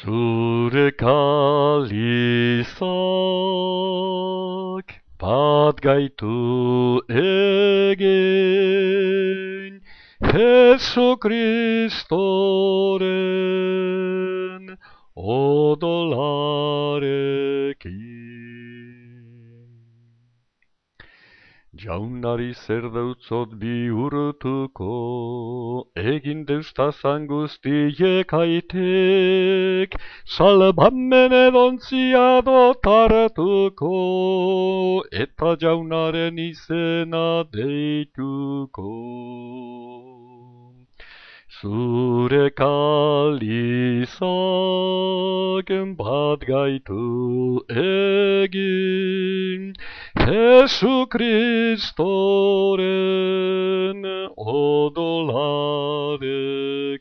Sur calisac pat gaitu egen Jesu Christoren odolarekin. Jaunari zer bi bihurtuko egin deustazan guztiek aitek, salbamen edontzia dotartuko, eta jaunaren izena deituko. Zure kalizak bat gaitu egin, Jesu Kristoren Vade